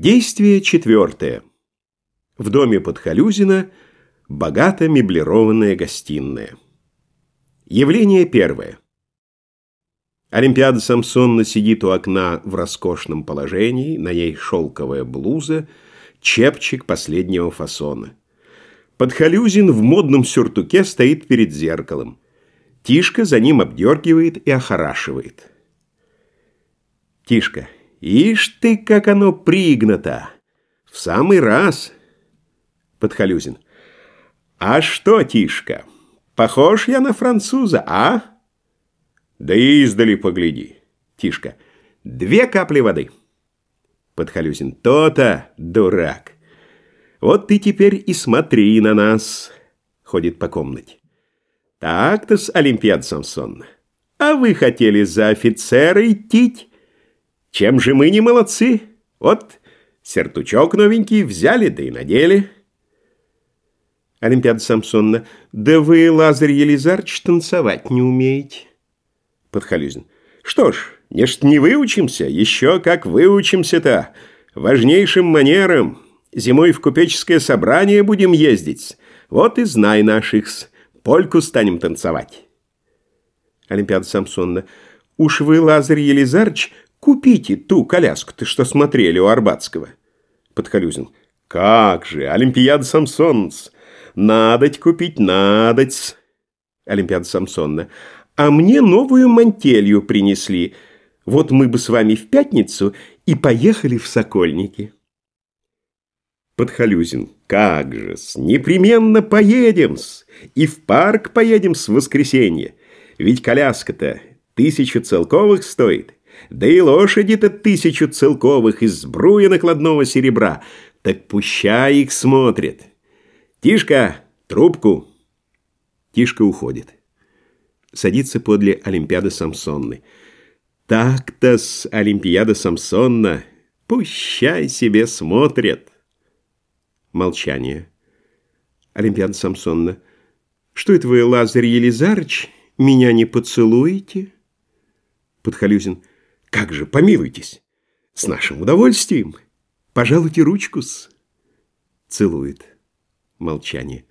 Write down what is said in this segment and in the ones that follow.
Действие четвертое. В доме Подхалюзина богато меблированная гостиная. Явление первое. Олимпиада Самсонна сидит у окна в роскошном положении, на ней шелковая блуза, чепчик последнего фасона. Подхалюзин в модном сюртуке стоит перед зеркалом. Тишка за ним обдергивает и охорашивает. Тишка. Ишь ты, как оно пригнато! В самый раз. Подхалюзин. А что, Тишка, похож я на француза, а? Да издали погляди. Тишка. Две капли воды. Подхалюзин. То-то, дурак. Вот ты теперь и смотри на нас. Ходит по комнате. Так-то с Олимпиад Самсон. А вы хотели за офицера идти? Чем же мы не молодцы? Вот сертучок новенький взяли, да и надели. Олимпиада Самсонна. Да вы, Лазарь Елизарович, танцевать не умеете. Подхалюзин. Что ж, не ж не выучимся, еще как выучимся-то. Важнейшим манерам. Зимой в купеческое собрание будем ездить. Вот и знай наших Польку станем танцевать. Олимпиада Самсонна. Уж вы, Лазарь Елизарович, Купите ту коляску-то, что смотрели у Арбатского. Подхалюзин. Как же, Олимпиада Самсонс. Надоть купить, надоть. Олимпиада Самсонна. А мне новую мантелью принесли. Вот мы бы с вами в пятницу и поехали в Сокольники. Подхалюзин. Как же-с, непременно поедем-с. И в парк поедем с воскресенья. Ведь коляска-то тысячу целковых стоит. Да и лошади-то тысячу целковых из сбруя накладного серебра. Так пущай их смотрит. Тишка, трубку. Тишка уходит. Садится подле Олимпиады Самсонны. Так-то с Олимпиада Самсонна. Пущай себе смотрят. Молчание. Олимпиада Самсонна. Что это вы, Лазарь Елизарыч, меня не поцелуете? Подхалюзин. Как же, помилуйтесь. С нашим удовольствием. Пожалуйте ручку-с. Целует. Молчание.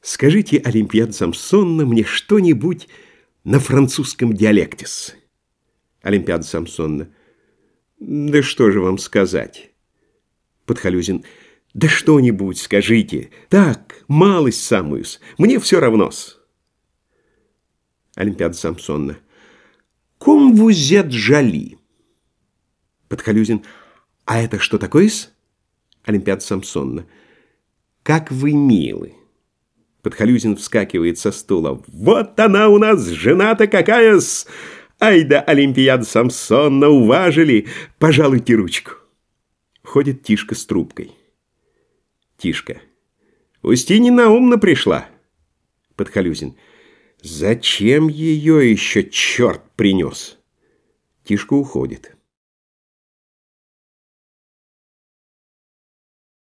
Скажите, Олимпиад Самсонна, мне что-нибудь на французском диалекте-с. Олимпиада Самсонна. Да что же вам сказать? Подхалюзин. Да что-нибудь скажите. Так, малость самую-с. Мне все равно-с. Олимпиада Самсонна. Ком вузет жали? Подхалюзин. А это что такое-с? Олимпиад Самсонна. Как вы милы. Подхалюзин вскакивает со стула. Вот она у нас, жена-то какая-с! Ай да Олимпиад Самсонна уважили. Пожалуйте ручку. Входит Тишка с трубкой. Тишка. Устинина умно пришла. Подхалюзин. Зачем ее еще черт принес? Тишка уходит.